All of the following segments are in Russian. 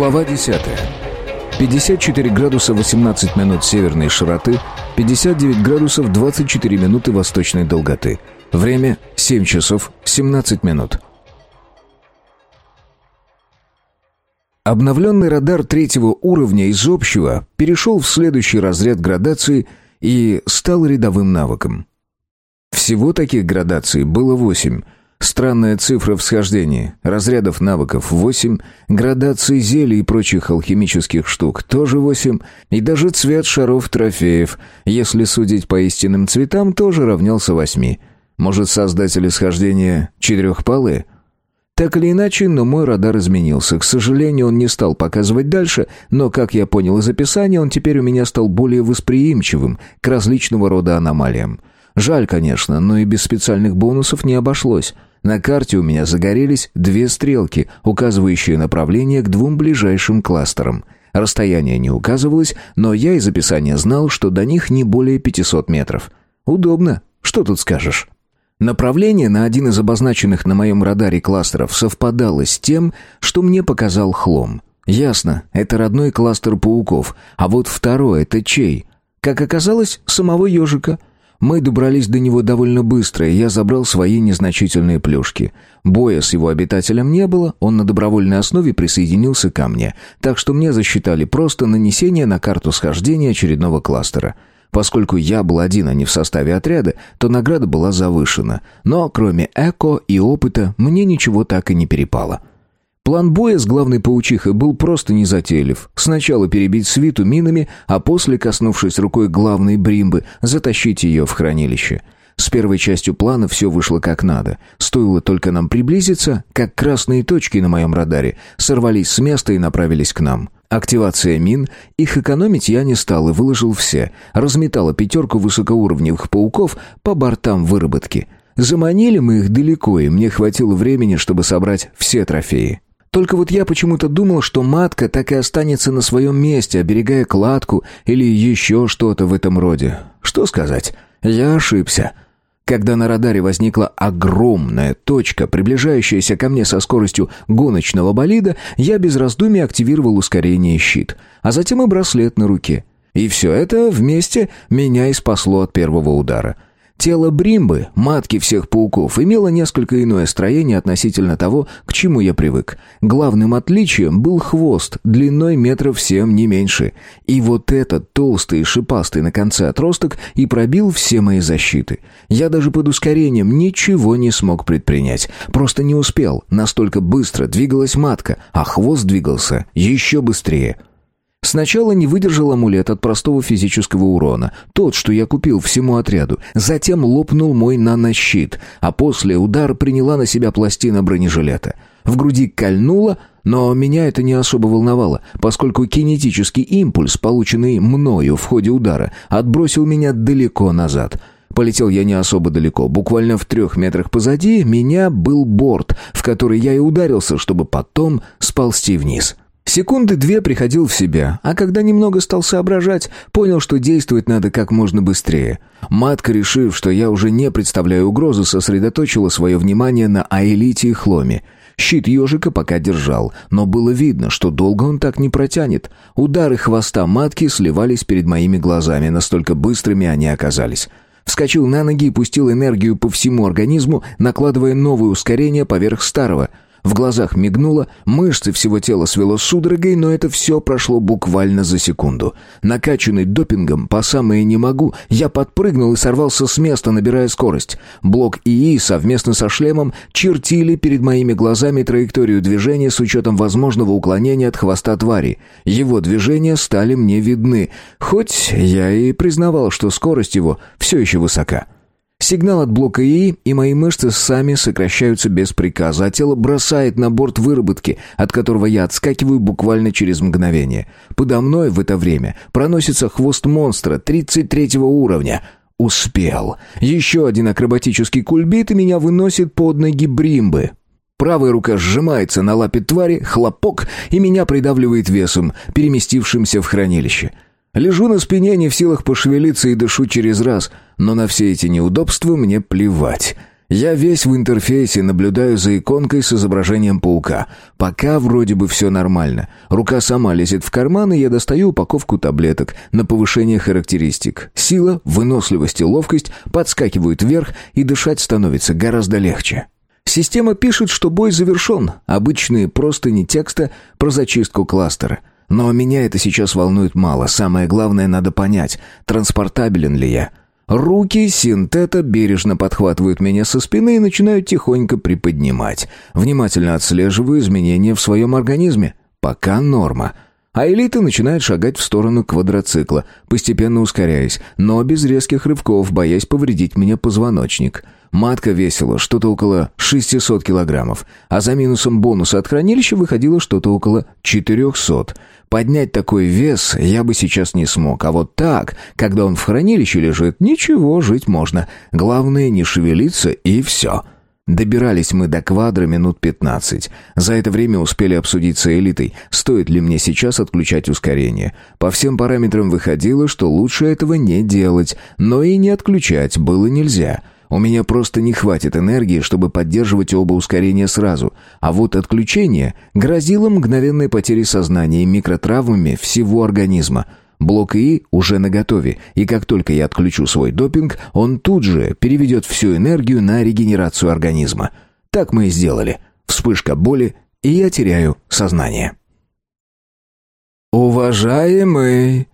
Глава 10. 54 градуса 18 минут северной широты, 59 градусов 24 минуты восточной долготы. Время 7 часов 17 минут. Обновленный радар третьего уровня из общего перешел в следующий разряд градации и стал рядовым навыком. Всего таких градаций было восемь. Странная цифра в схождении. Разрядов навыков восемь, градаций зелий и прочих алхимических штук тоже восемь, и даже цвет шаров трофеев, если судить по истинным цветам, тоже равнялся восьми. Может, создатели схождения четырехпалые? Так или иначе, но мой радар изменился. К сожалению, он не стал показывать дальше, но, как я понял из описания, он теперь у меня стал более восприимчивым к различного рода аномалиям. Жаль, конечно, но и без специальных бонусов не обошлось. На карте у меня загорелись две стрелки, указывающие направление к двум ближайшим кластерам. Расстояние не указывалось, но я из описания знал, что до них не более 500 метров. Удобно, что тут скажешь? Направление на один из обозначенных на моем радаре кластеров совпадало с тем, что мне показал Хлом. Ясно, это родной кластер пауков, а вот второй — это чей? Как оказалось, самого ежика. Мы добрались до него довольно быстро, и я забрал свои незначительные плюшки. Боя с его обитателем не было, он на добровольной основе присоединился ко мне, так что мне засчитали просто нанесение на карту схождения очередного кластера — Поскольку я был один, а не в составе отряда, то награда была завышена. Но кроме эко и опыта мне ничего так и не перепало. План боя с главной паучихой был просто незатейлив. Сначала перебить свиту минами, а после, коснувшись рукой главной бримбы, затащить ее в хранилище. С первой частью плана все вышло как надо. Стоило только нам приблизиться, как красные точки на моем радаре сорвались с места и направились к нам. Активация мин, их экономить я не стал и выложил все. Разметала пятерку высокоуровневых пауков по бортам выработки. Заманили мы их далеко, и мне хватило времени, чтобы собрать все трофеи. Только вот я почему-то думал, что матка так и останется на своем месте, оберегая кладку или еще что-то в этом роде. Что сказать? Я ошибся. Когда на радаре возникла огромная точка, приближающаяся ко мне со скоростью гоночного болида, я без раздумий активировал ускорение щит, а затем и браслет на руке. И все это вместе меня и спасло от первого удара — Тело Бримбы, матки всех пауков, имело несколько иное строение относительно того, к чему я привык. Главным отличием был хвост, длиной метров семь, не меньше. И вот этот толстый и шипастый на конце отросток и пробил все мои защиты. Я даже под ускорением ничего не смог предпринять. Просто не успел. Настолько быстро двигалась матка, а хвост двигался еще быстрее. Сначала не выдержал амулет от простого физического урона, тот, что я купил всему отряду. Затем лопнул мой нанощит, а после удар приняла на себя пластина бронежилета. В груди кольнуло, но меня это не особо волновало, поскольку кинетический импульс, полученный мною в ходе удара, отбросил меня далеко назад. Полетел я не особо далеко, буквально в трех метрах позади меня был борт, в который я и ударился, чтобы потом сползти вниз. Секунды две приходил в себя, а когда немного стал соображать, понял, что действовать надо как можно быстрее. Матка, решив, что я уже не представляю угрозы, сосредоточила свое внимание на Аэлите и Хломе. Щит ежика пока держал, но было видно, что долго он так не протянет. Удары хвоста матки сливались перед моими глазами, настолько быстрыми они оказались. Вскочил на ноги и пустил энергию по всему организму, накладывая новое ускорение поверх старого — в глазах мигнуло, мышцы всего тела свело судорогой, но это все прошло буквально за секунду. Накачанный допингом по самое не могу, я подпрыгнул и сорвался с места, набирая скорость. Блок ИИ совместно со шлемом чертили перед моими глазами траекторию движения с учетом возможного уклонения от хвоста твари. Его движения стали мне видны, хоть я и признавал, что скорость его все еще высока. Сигнал от блока ИИ, и мои мышцы сами сокращаются без приказа, а тело бросает на борт выработки, от которого я отскакиваю буквально через мгновение. Подо мной в это время проносится хвост монстра 33 уровня. Успел. Еще один акробатический кульбит, и меня выносит под ноги бримбы. Правая рука сжимается на лапе твари, хлопок, и меня придавливает весом, переместившимся в хранилище. Лежу на спине, не в силах пошевелиться и дышу через раз, но на все эти неудобства мне плевать. Я весь в интерфейсе наблюдаю за иконкой с изображением паука. Пока вроде бы все нормально. Рука сама лезет в карман, и я достаю упаковку таблеток на повышение характеристик. Сила, выносливость и ловкость подскакивают вверх, и дышать становится гораздо легче. Система пишет, что бой завершен. Обычные просто не текста про зачистку кластера. Но меня это сейчас волнует мало. Самое главное надо понять, транспортабелен ли я. Руки синтета бережно подхватывают меня со спины и начинают тихонько приподнимать. Внимательно отслеживаю изменения в своем организме. Пока норма. А элита начинает шагать в сторону квадроцикла, постепенно ускоряясь, но без резких рывков, боясь повредить меня позвоночник. Матка весила что-то около 600 килограммов, а за минусом бонуса от хранилища выходило что-то около 400. Поднять такой вес я бы сейчас не смог, а вот так, когда он в хранилище лежит, ничего, жить можно. Главное не шевелиться и все. Добирались мы до квадра минут пятнадцать. За это время успели обсудить с элитой, стоит ли мне сейчас отключать ускорение. По всем параметрам выходило, что лучше этого не делать, но и не отключать было нельзя. У меня просто не хватит энергии, чтобы поддерживать оба ускорения сразу. А вот отключение грозило мгновенной потерей сознания и микротравмами всего организма. Блок ИИ уже наготове, и как только я отключу свой допинг, он тут же переведет всю энергию на регенерацию организма. Так мы и сделали. Вспышка боли, и я теряю сознание. «Уважаемый!»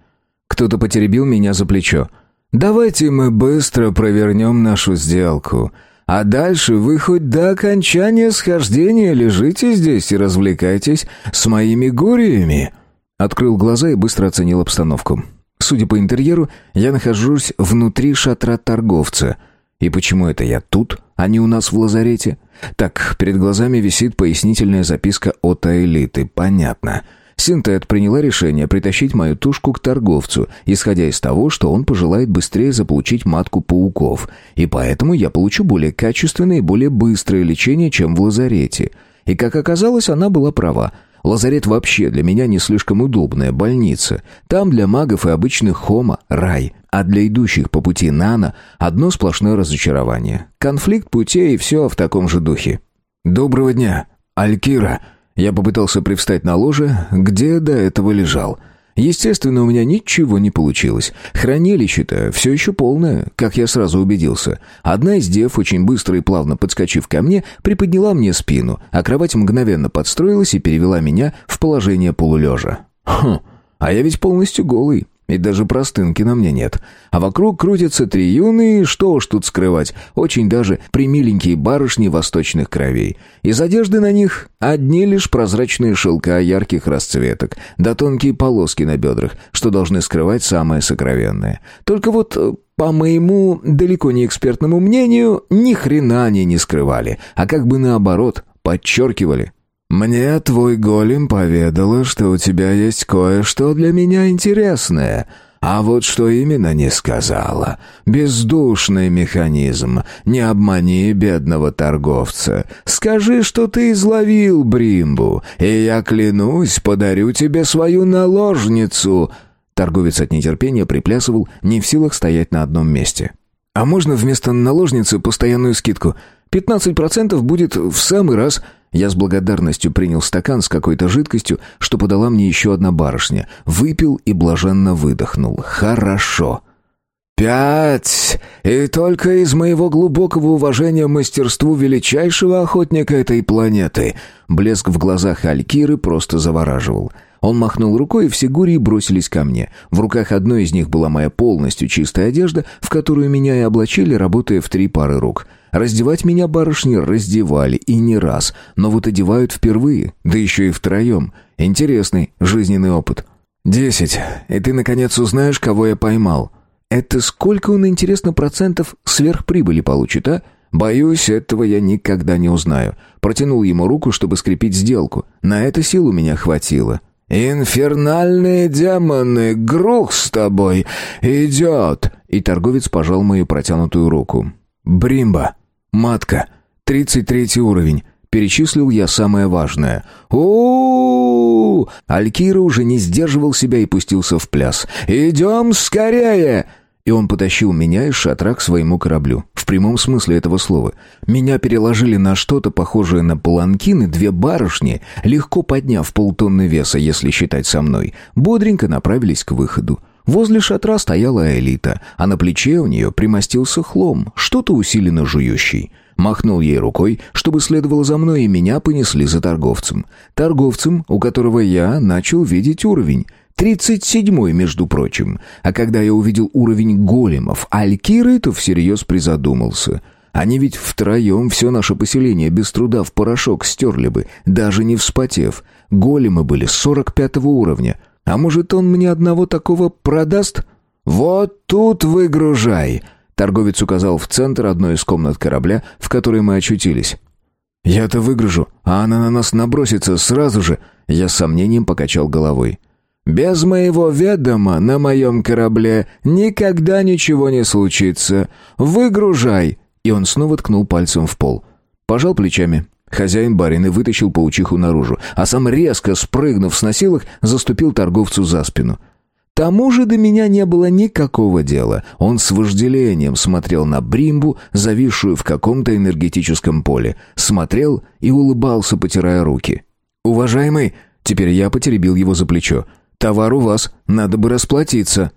Кто-то потеребил меня за плечо. Давайте мы быстро провернем нашу сделку. А дальше вы хоть до окончания схождения лежите здесь и развлекайтесь с моими гуриями». Открыл глаза и быстро оценил обстановку. Судя по интерьеру, я нахожусь внутри шатра торговца. И почему это я тут, а не у нас в лазарете? Так, перед глазами висит пояснительная записка от элиты. Понятно. Синтет приняла решение притащить мою тушку к торговцу, исходя из того, что он пожелает быстрее заполучить матку пауков, и поэтому я получу более качественное и более быстрое лечение, чем в лазарете. И, как оказалось, она была права. Лазарет вообще для меня не слишком удобная больница. Там для магов и обычных хома рай, а для идущих по пути нано одно сплошное разочарование. Конфликт путей и все в таком же духе. «Доброго дня, Алькира!» Я попытался привстать на ложе, где до этого лежал. Естественно, у меня ничего не получилось. Хранилище-то все еще полное, как я сразу убедился. Одна из дев, очень быстро и плавно подскочив ко мне, приподняла мне спину, а кровать мгновенно подстроилась и перевела меня в положение полулежа. Хм, а я ведь полностью голый. И даже простынки на мне нет. А вокруг крутятся три юные, что уж тут скрывать, очень даже примиленькие барышни восточных кровей. Из одежды на них одни лишь прозрачные шелка ярких расцветок, да тонкие полоски на бедрах, что должны скрывать самое сокровенное. Только вот, э, по моему далеко не экспертному мнению, ни хрена они не скрывали, а как бы наоборот, подчеркивали. «Мне твой голем поведала, что у тебя есть кое-что для меня интересное», а вот что именно не сказала. Бездушный механизм. Не обмани бедного торговца. Скажи, что ты изловил Бримбу, и я клянусь, подарю тебе свою наложницу. Торговец от нетерпения приплясывал, не в силах стоять на одном месте. А можно вместо наложницы постоянную скидку? Пятнадцать процентов будет в самый раз. Я с благодарностью принял стакан с какой-то жидкостью, что подала мне еще одна барышня. Выпил и блаженно выдохнул. Хорошо. «Пять! И только из моего глубокого уважения мастерству величайшего охотника этой планеты!» Блеск в глазах Алькиры просто завораживал. Он махнул рукой, и все гурии бросились ко мне. В руках одной из них была моя полностью чистая одежда, в которую меня и облачили, работая в три пары рук. Раздевать меня барышни раздевали, и не раз, но вот одевают впервые, да еще и втроем. Интересный жизненный опыт. «Десять, и ты, наконец, узнаешь, кого я поймал». «Это сколько он, интересно, процентов сверхприбыли получит, а?» «Боюсь, этого я никогда не узнаю». Протянул ему руку, чтобы скрепить сделку. На это сил у меня хватило. «Инфернальные демоны, грух с тобой! Идет!» И торговец пожал мою протянутую руку. «Бримба! Матка! Тридцать третий уровень!» Перечислил я самое важное. у Алькира уже не сдерживал себя и пустился в пляс. «Идем скорее!» И он потащил меня из шатра к своему кораблю. В прямом смысле этого слова. Меня переложили на что-то похожее на паланкин, и две барышни, легко подняв полтонны веса, если считать со мной, бодренько направились к выходу. Возле шатра стояла элита, а на плече у нее примостился хлом, что-то усиленно жующий. Махнул ей рукой, чтобы следовало за мной, и меня понесли за торговцем. Торговцем, у которого я начал видеть уровень. Тридцать седьмой, между прочим. А когда я увидел уровень големов Алькиры, то всерьез призадумался. Они ведь втроем все наше поселение без труда в порошок стерли бы, даже не вспотев. Големы были сорок пятого уровня. А может, он мне одного такого продаст? «Вот тут выгружай!» Торговец указал в центр одной из комнат корабля, в которой мы очутились. «Я-то выгружу, а она на нас набросится сразу же!» Я с сомнением покачал головой. «Без моего ведома на моем корабле никогда ничего не случится. Выгружай!» И он снова ткнул пальцем в пол. Пожал плечами. Хозяин барин и вытащил паучиху наружу, а сам резко, спрыгнув с носилок, заступил торговцу за спину. Тому же до меня не было никакого дела. Он с вожделением смотрел на Бримбу, зависшую в каком-то энергетическом поле. Смотрел и улыбался, потирая руки. «Уважаемый!» Теперь я потеребил его за плечо. «Товар у вас, надо бы расплатиться».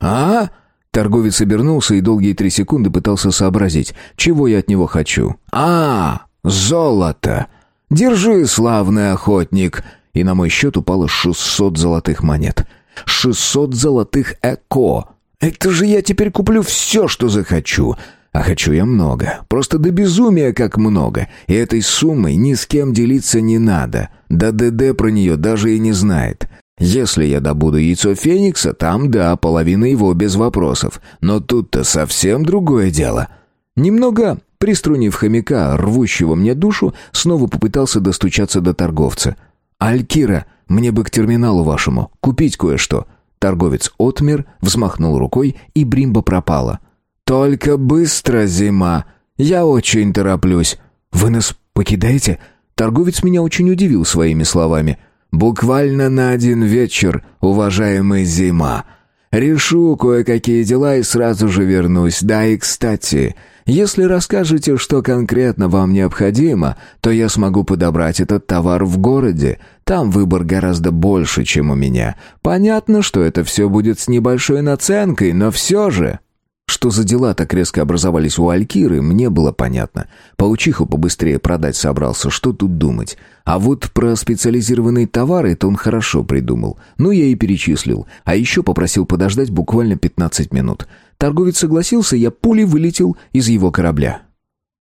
«А?» Торговец обернулся и долгие три секунды пытался сообразить, чего я от него хочу. «А, «Золото! Держи, славный охотник!» И на мой счет упало шестьсот золотых монет. Шестьсот золотых эко! Это же я теперь куплю все, что захочу!» А хочу я много. Просто до безумия как много. И этой суммой ни с кем делиться не надо. Да ДД про нее даже и не знает. Если я добуду яйцо Феникса, там, да, половина его без вопросов. Но тут-то совсем другое дело. Немного Приструнив хомяка, рвущего мне душу, снова попытался достучаться до торговца. «Алькира, мне бы к терминалу вашему, купить кое-что». Торговец отмер, взмахнул рукой, и бримба пропала. «Только быстро, зима! Я очень тороплюсь!» «Вы нас покидаете?» Торговец меня очень удивил своими словами. «Буквально на один вечер, уважаемый зима. Решу кое-какие дела и сразу же вернусь. Да и кстати, если расскажете, что конкретно вам необходимо, то я смогу подобрать этот товар в городе. Там выбор гораздо больше, чем у меня. Понятно, что это все будет с небольшой наценкой, но все же...» Что за дела так резко образовались у Алькиры, мне было понятно. Паучиху побыстрее продать собрался, что тут думать. А вот про специализированные товары это он хорошо придумал. Ну, я и перечислил. А еще попросил подождать буквально 15 минут. Торговец согласился, я пулей вылетел из его корабля.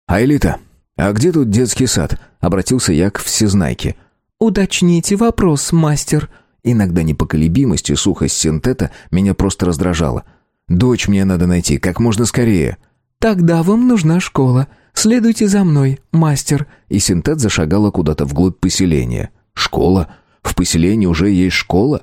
«Айлита, а где тут детский сад?» — обратился я к всезнайке. «Уточните вопрос, мастер». Иногда непоколебимость и сухость синтета меня просто раздражала. Дочь мне надо найти как можно скорее». «Тогда вам нужна школа. Следуйте за мной, мастер». И синтет зашагала куда-то вглубь поселения. «Школа? В поселении уже есть школа?»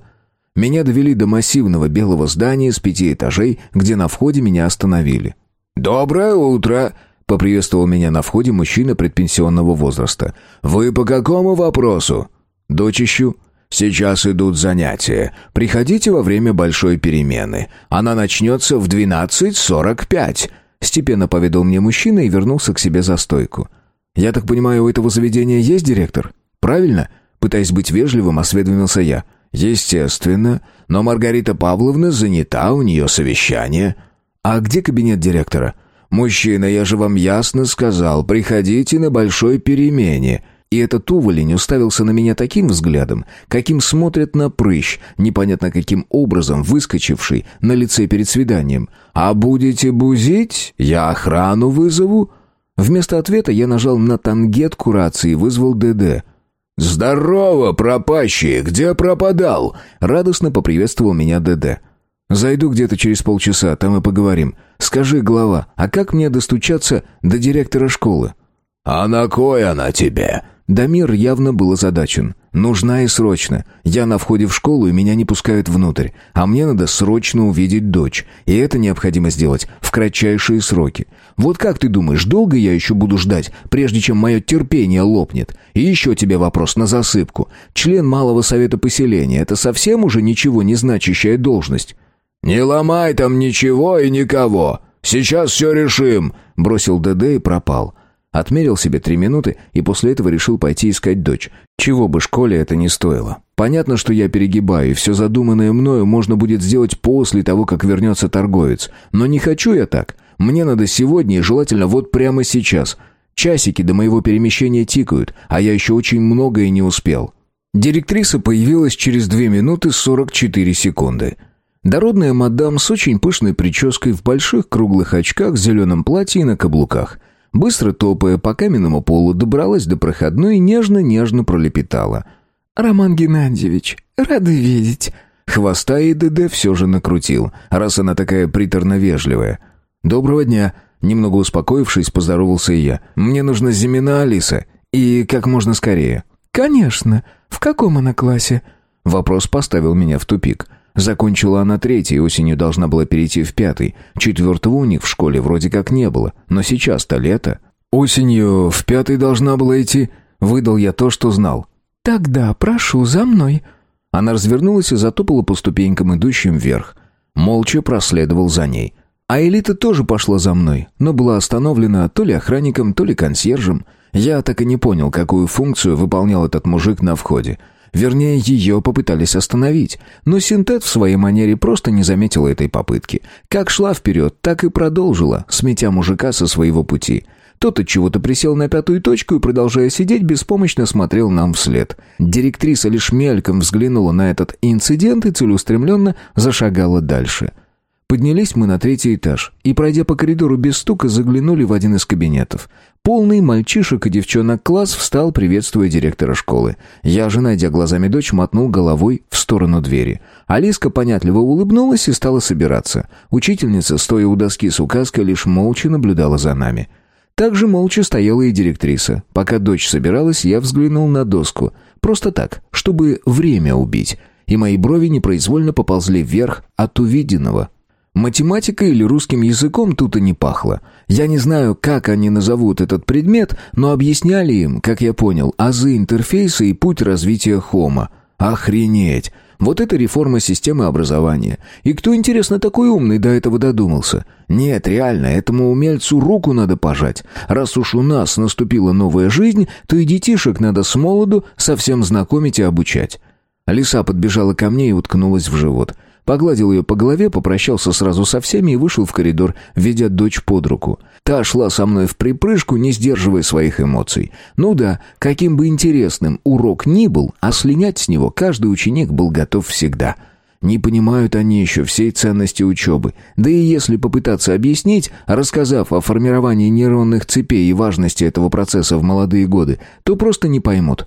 Меня довели до массивного белого здания с пяти этажей, где на входе меня остановили. «Доброе утро!» — поприветствовал меня на входе мужчина предпенсионного возраста. «Вы по какому вопросу?» «Дочь ищу». Сейчас идут занятия. Приходите во время большой перемены. Она начнется в 12.45», — степенно поведал мне мужчина и вернулся к себе за стойку. «Я так понимаю, у этого заведения есть директор? Правильно?» Пытаясь быть вежливым, осведомился я. «Естественно. Но Маргарита Павловна занята, у нее совещание». «А где кабинет директора?» «Мужчина, я же вам ясно сказал, приходите на большой перемене». И этот уволень уставился на меня таким взглядом, каким смотрят на прыщ, непонятно каким образом выскочивший на лице перед свиданием. «А будете бузить? Я охрану вызову?» Вместо ответа я нажал на тангетку рации и вызвал ДД. «Здорово, пропащий! Где пропадал?» Радостно поприветствовал меня ДД. «Зайду где-то через полчаса, там и поговорим. Скажи, глава, а как мне достучаться до директора школы?» «А на кой она тебе?» Дамир явно был озадачен. «Нужна и срочно. Я на входе в школу, и меня не пускают внутрь. А мне надо срочно увидеть дочь. И это необходимо сделать в кратчайшие сроки. Вот как ты думаешь, долго я еще буду ждать, прежде чем мое терпение лопнет? И еще тебе вопрос на засыпку. Член малого совета поселения — это совсем уже ничего не значащая должность?» «Не ломай там ничего и никого. Сейчас все решим!» Бросил ДД и пропал. Отмерил себе три минуты и после этого решил пойти искать дочь. Чего бы школе это не стоило. Понятно, что я перегибаю, и все задуманное мною можно будет сделать после того, как вернется торговец. Но не хочу я так. Мне надо сегодня и желательно вот прямо сейчас. Часики до моего перемещения тикают, а я еще очень многое не успел. Директриса появилась через 2 минуты 44 секунды. Дородная мадам с очень пышной прической в больших круглых очках, зеленом платье и на каблуках. Быстро топая по каменному полу, добралась до проходной и нежно-нежно пролепетала. «Роман Геннадьевич, рады видеть». Хвоста и ДД все же накрутил, раз она такая приторно-вежливая. «Доброго дня!» Немного успокоившись, поздоровался и я. «Мне нужна Зимина Алиса. И как можно скорее». «Конечно. В каком она классе?» Вопрос поставил меня в тупик. Закончила она третий, осенью должна была перейти в пятый. Четвертого у них в школе вроде как не было. Но сейчас-то лето. Осенью в пятый должна была идти. Выдал я то, что знал. «Тогда прошу за мной». Она развернулась и затопала по ступенькам, идущим вверх. Молча проследовал за ней. А Элита тоже пошла за мной, но была остановлена то ли охранником, то ли консьержем. Я так и не понял, какую функцию выполнял этот мужик на входе. Вернее, ее попытались остановить, но Синтет в своей манере просто не заметила этой попытки. Как шла вперед, так и продолжила, сметя мужика со своего пути. Тот от чего-то присел на пятую точку и, продолжая сидеть, беспомощно смотрел нам вслед. Директриса лишь мельком взглянула на этот инцидент и целеустремленно зашагала дальше — Поднялись мы на третий этаж и, пройдя по коридору без стука, заглянули в один из кабинетов. Полный мальчишек и девчонок класс встал, приветствуя директора школы. Я же, найдя глазами дочь, мотнул головой в сторону двери. Алиска понятливо улыбнулась и стала собираться. Учительница, стоя у доски с указкой, лишь молча наблюдала за нами. Также молча стояла и директриса. Пока дочь собиралась, я взглянул на доску. Просто так, чтобы время убить. И мои брови непроизвольно поползли вверх от увиденного. Математикой или русским языком тут и не пахло. Я не знаю, как они назовут этот предмет, но объясняли им, как я понял, азы интерфейса и путь развития Хома. Охренеть! Вот это реформа системы образования. И кто, интересно, такой умный до этого додумался? Нет, реально, этому умельцу руку надо пожать. Раз уж у нас наступила новая жизнь, то и детишек надо с молоду совсем знакомить и обучать. Лиса подбежала ко мне и уткнулась в живот. Погладил ее по голове, попрощался сразу со всеми и вышел в коридор, ведя дочь под руку. Та шла со мной в припрыжку, не сдерживая своих эмоций. Ну да, каким бы интересным урок ни был, а слинять с него каждый ученик был готов всегда. Не понимают они еще всей ценности учебы. Да и если попытаться объяснить, рассказав о формировании нейронных цепей и важности этого процесса в молодые годы, то просто не поймут.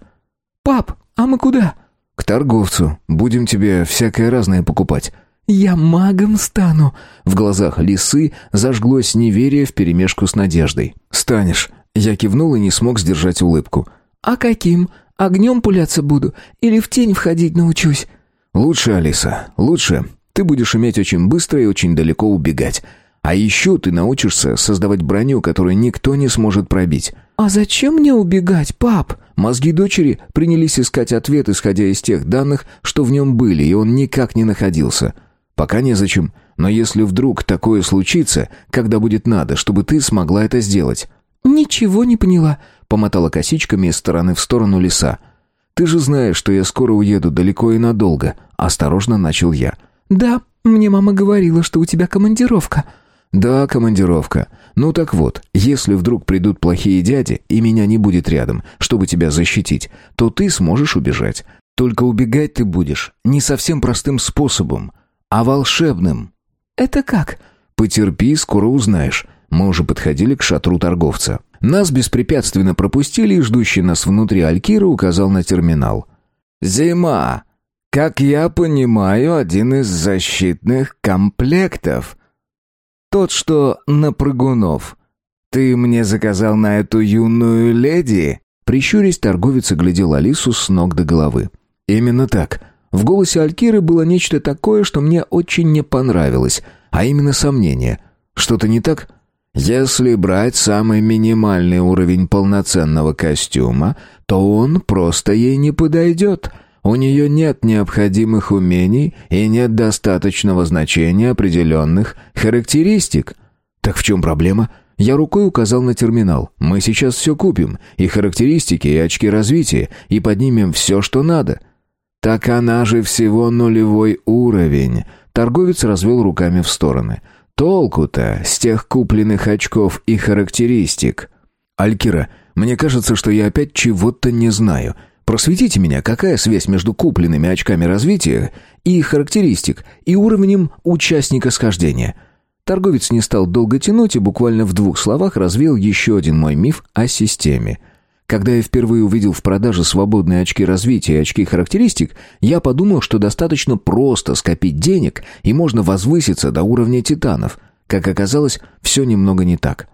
«Пап, а мы куда?» «К торговцу. Будем тебе всякое разное покупать». «Я магом стану!» В глазах лисы зажглось неверие вперемешку с надеждой. «Станешь!» Я кивнул и не смог сдержать улыбку. «А каким? Огнем пуляться буду? Или в тень входить научусь?» «Лучше, Алиса, лучше. Ты будешь уметь очень быстро и очень далеко убегать. А еще ты научишься создавать броню, которую никто не сможет пробить». «А зачем мне убегать, пап?» Мозги дочери принялись искать ответ, исходя из тех данных, что в нем были, и он никак не находился. Пока незачем, но если вдруг такое случится, когда будет надо, чтобы ты смогла это сделать. «Ничего не поняла», — помотала косичками из стороны в сторону леса. «Ты же знаешь, что я скоро уеду далеко и надолго», — осторожно начал я. «Да, мне мама говорила, что у тебя командировка». «Да, командировка. Ну так вот, если вдруг придут плохие дяди, и меня не будет рядом, чтобы тебя защитить, то ты сможешь убежать. Только убегать ты будешь не совсем простым способом, а волшебным». «Это как?» «Потерпи, скоро узнаешь». Мы уже подходили к шатру торговца. Нас беспрепятственно пропустили, и ждущий нас внутри Алькира указал на терминал. «Зима. Как я понимаю, один из защитных комплектов». Тот, что на прыгунов. Ты мне заказал на эту юную леди?» Прищурясь, торговец оглядел Алису с ног до головы. «Именно так. В голосе Алькиры было нечто такое, что мне очень не понравилось, а именно сомнение. Что-то не так?» Если брать самый минимальный уровень полноценного костюма, то он просто ей не подойдет. У нее нет необходимых умений и нет достаточного значения определенных характеристик. Так в чем проблема? Я рукой указал на терминал. Мы сейчас все купим. И характеристики, и очки развития. И поднимем все, что надо. Так она же всего нулевой уровень. Торговец развел руками в стороны. Толку-то с тех купленных очков и характеристик. Алькира, мне кажется, что я опять чего-то не знаю. Просветите меня, какая связь между купленными очками развития и характеристик и уровнем участника схождения? Торговец не стал долго тянуть и буквально в двух словах развеял еще один мой миф о системе. Когда я впервые увидел в продаже свободные очки развития и очки характеристик, я подумал, что достаточно просто скопить денег и можно возвыситься до уровня титанов. Как оказалось, все немного не так.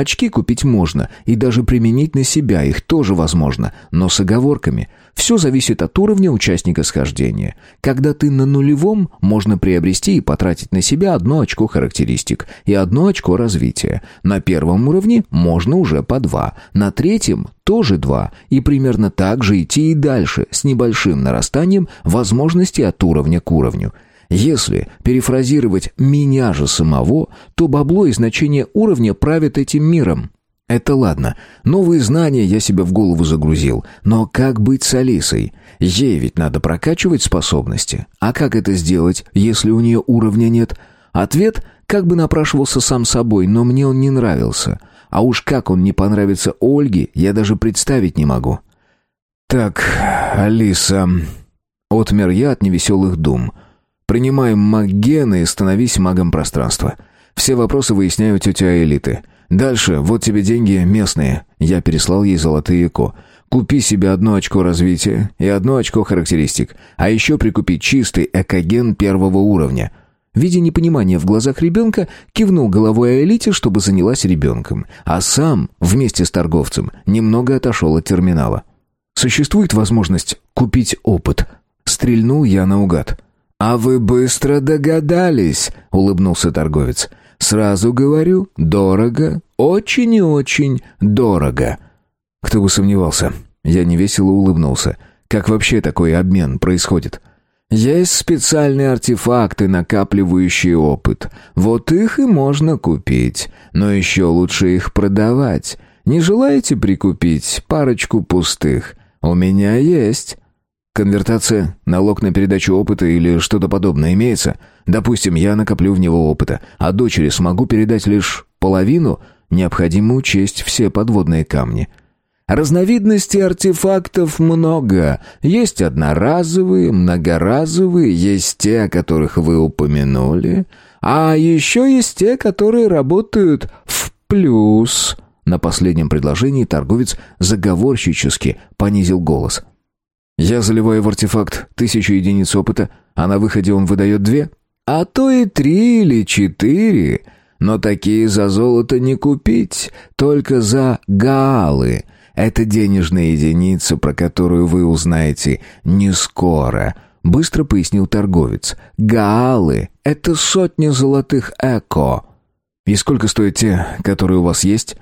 Очки купить можно, и даже применить на себя их тоже возможно, но с оговорками. Все зависит от уровня участника схождения. Когда ты на нулевом, можно приобрести и потратить на себя одно очко характеристик и одно очко развития. На первом уровне можно уже по два, на третьем тоже два, и примерно так же идти и дальше, с небольшим нарастанием возможностей от уровня к уровню. Если перефразировать «меня же самого», то бабло и значение уровня правят этим миром. Это ладно. Новые знания я себе в голову загрузил. Но как быть с Алисой? Ей ведь надо прокачивать способности. А как это сделать, если у нее уровня нет? Ответ как бы напрашивался сам собой, но мне он не нравился. А уж как он не понравится Ольге, я даже представить не могу. «Так, Алиса...» Отмер я от невеселых дум – Принимай маг-гена и становись магом пространства. Все вопросы выясняю тетя Элиты. Дальше, вот тебе деньги местные. Я переслал ей золотые эко. Купи себе одно очко развития и одно очко характеристик. А еще прикупи чистый экоген первого уровня. Видя непонимание в глазах ребенка, кивнул головой Элите, чтобы занялась ребенком. А сам, вместе с торговцем, немного отошел от терминала. Существует возможность купить опыт. Стрельнул я наугад. «А вы быстро догадались», — улыбнулся торговец. «Сразу говорю, дорого, очень и очень дорого». Кто бы сомневался. Я невесело улыбнулся. Как вообще такой обмен происходит? Есть специальные артефакты, накапливающие опыт. Вот их и можно купить. Но еще лучше их продавать. Не желаете прикупить парочку пустых? У меня есть. Конвертация, налог на передачу опыта или что-то подобное имеется? Допустим, я накоплю в него опыта, а дочери смогу передать лишь половину? Необходимо учесть все подводные камни. Разновидностей артефактов много. Есть одноразовые, многоразовые, есть те, о которых вы упомянули. А еще есть те, которые работают в плюс. На последнем предложении торговец заговорщически понизил голос – я заливаю в артефакт тысячу единиц опыта, а на выходе он выдает две? А то и три или четыре. Но такие за золото не купить, только за гаалы. Это денежная единица, про которую вы узнаете не скоро. Быстро пояснил торговец. Гаалы — это сотни золотых эко. И сколько стоят те, которые у вас есть?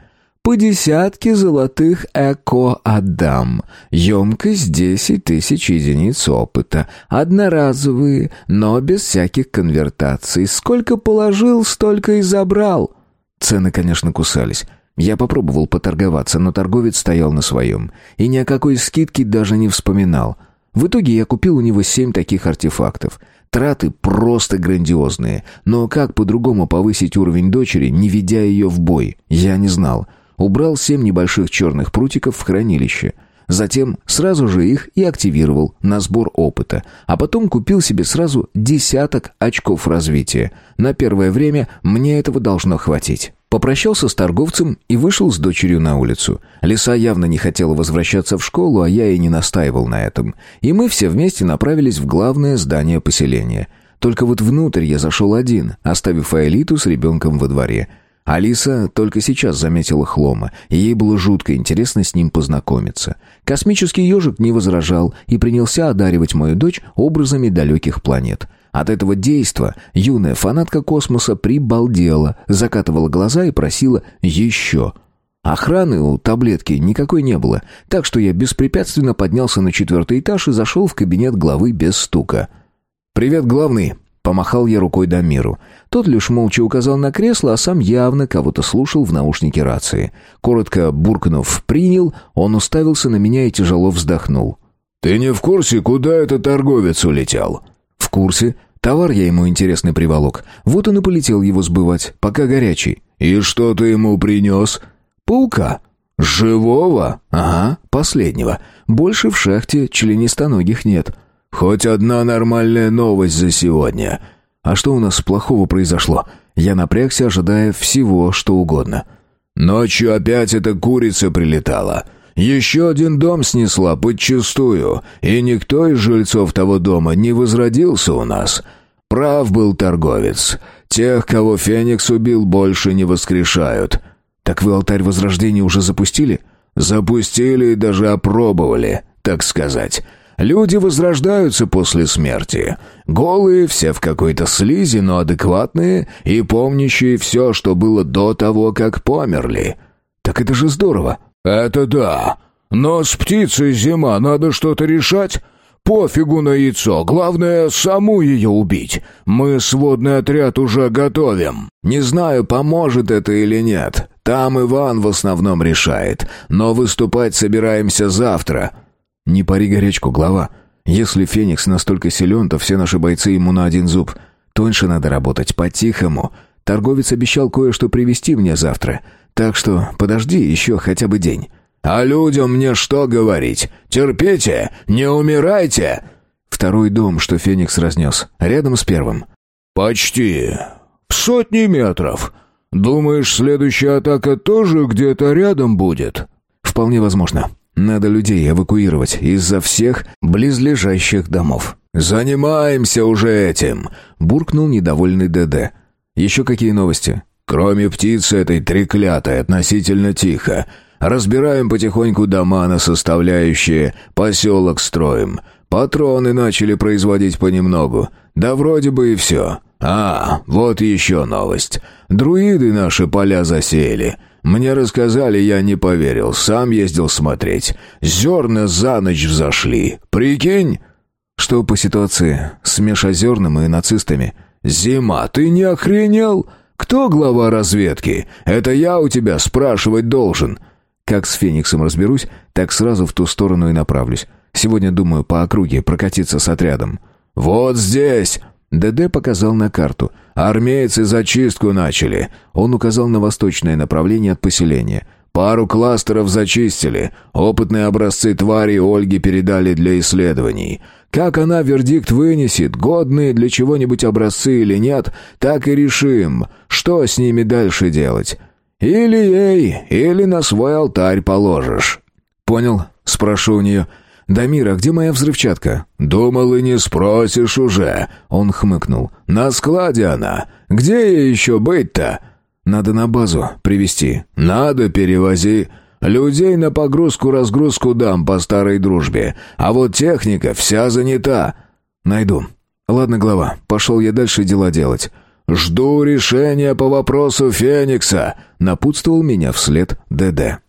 По десятке золотых эко отдам. Емкость десять тысяч единиц опыта. Одноразовые, но без всяких конвертаций. Сколько положил, столько и забрал. Цены, конечно, кусались. Я попробовал поторговаться, но торговец стоял на своем. И ни о какой скидке даже не вспоминал. В итоге я купил у него семь таких артефактов. Траты просто грандиозные. Но как по-другому повысить уровень дочери, не ведя ее в бой, я не знал. Убрал семь небольших черных прутиков в хранилище. Затем сразу же их и активировал на сбор опыта, а потом купил себе сразу десяток очков развития. На первое время мне этого должно хватить. Попрощался с торговцем и вышел с дочерью на улицу. Лиса явно не хотела возвращаться в школу, а я и не настаивал на этом. И мы все вместе направились в главное здание поселения. Только вот внутрь я зашел один, оставив Аэлиту с ребенком во дворе – Алиса только сейчас заметила Хлома, и ей было жутко интересно с ним познакомиться. Космический ежик не возражал и принялся одаривать мою дочь образами далеких планет. От этого действа юная фанатка космоса прибалдела, закатывала глаза и просила «еще». Охраны у таблетки никакой не было, так что я беспрепятственно поднялся на четвертый этаж и зашел в кабинет главы без стука. «Привет, главный!» Помахал я рукой Дамиру. Тот лишь молча указал на кресло, а сам явно кого-то слушал в наушнике рации. Коротко буркнув «принял», он уставился на меня и тяжело вздохнул. «Ты не в курсе, куда этот торговец улетел?» «В курсе. Товар я ему интересный приволок. Вот он и полетел его сбывать, пока горячий». «И что ты ему принес?» «Паука». «Живого?» «Ага, последнего. Больше в шахте членистоногих нет». «Хоть одна нормальная новость за сегодня». «А что у нас плохого произошло?» Я напрягся, ожидая всего, что угодно. «Ночью опять эта курица прилетала. Еще один дом снесла подчистую, и никто из жильцов того дома не возродился у нас. Прав был торговец. Тех, кого Феникс убил, больше не воскрешают». «Так вы алтарь Возрождения уже запустили?» «Запустили и даже опробовали, так сказать». Люди возрождаются после смерти. Голые, все в какой-то слизи, но адекватные и помнящие все, что было до того, как померли. Так это же здорово. Это да. Но с птицей зима, надо что-то решать. Пофигу на яйцо, главное саму ее убить. Мы сводный отряд уже готовим. Не знаю, поможет это или нет. Там Иван в основном решает, но выступать собираемся завтра. Не пари горячку, глава. Если Феникс настолько силен, то все наши бойцы ему на один зуб. Тоньше надо работать, по-тихому. Торговец обещал кое-что привезти мне завтра. Так что подожди еще хотя бы день. А людям мне что говорить? Терпите, не умирайте. Второй дом, что Феникс разнес, рядом с первым. Почти. В сотни метров. Думаешь, следующая атака тоже где-то рядом будет? Вполне возможно. Надо людей эвакуировать из-за всех близлежащих домов. Занимаемся уже этим, буркнул недовольный ДД. Еще какие новости? Кроме птицы этой треклятой относительно тихо. Разбираем потихоньку дома на составляющие, поселок строим. Патроны начали производить понемногу. Да вроде бы и все. А, вот еще новость. Друиды наши поля засеяли. Мне рассказали, я не поверил. Сам ездил смотреть. Зерна за ночь взошли. Прикинь? Что по ситуации с Межозерным и нацистами? Зима, ты не охренел? Кто глава разведки? Это я у тебя спрашивать должен. Как с Фениксом разберусь, так сразу в ту сторону и направлюсь. Сегодня, думаю, по округе прокатиться с отрядом. «Вот здесь!» ДД показал на карту. «Армейцы зачистку начали». Он указал на восточное направление от поселения. «Пару кластеров зачистили. Опытные образцы твари Ольге передали для исследований. Как она вердикт вынесет, годные для чего-нибудь образцы или нет, так и решим, что с ними дальше делать. Или ей, или на свой алтарь положишь». «Понял?» — спрошу у нее. «Дамира, где моя взрывчатка?» «Думал, и не спросишь уже», — он хмыкнул. «На складе она. Где ей еще быть-то?» «Надо на базу привезти». «Надо, перевози. Людей на погрузку-разгрузку дам по старой дружбе. А вот техника вся занята». «Найду. Ладно, глава, пошел я дальше дела делать». «Жду решения по вопросу Феникса», — напутствовал меня вслед ДД.